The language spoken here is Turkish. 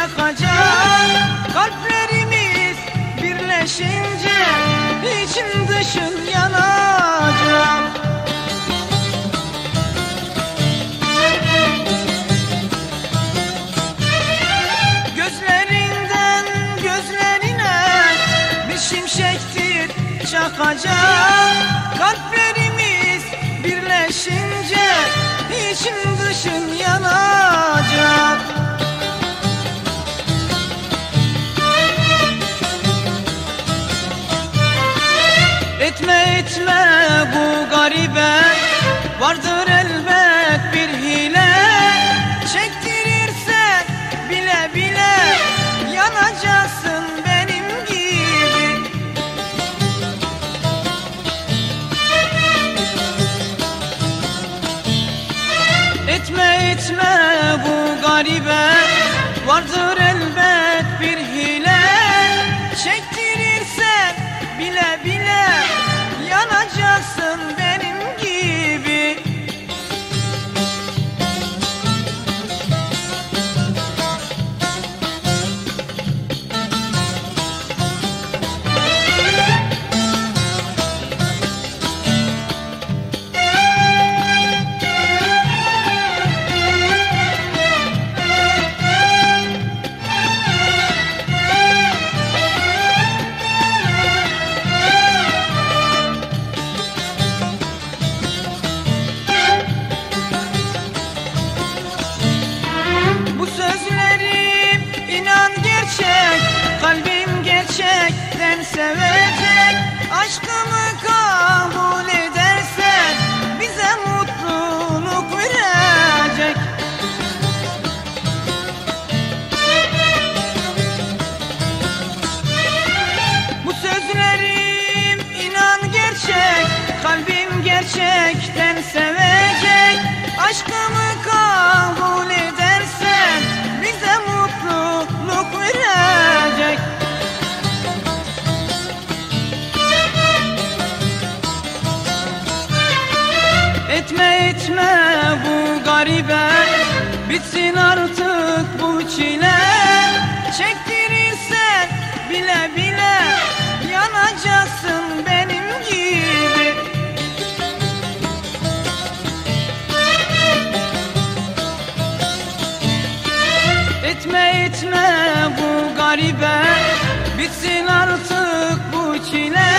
çakacak Kalplerimiz birleşince için dışın yanacak. Gözlerinden gözlerine bir şimşektir çakacak. Kalplerimiz birleşince için dışın yanacak Etme bu garibe Vardır elbet bir hile. Çektirirse bile bile Yanacaksın benim gibi. Etme etme bu garibe Vardır elbet gerçekten sevecek Aşkımı kabul edersen Bize mutluluk verecek. Etme etme bu garibe Bitsin artık bu çile. Çektirirsen bile bile Yanacaksın Etme etme bu garibe. Bitsin artık bu çile.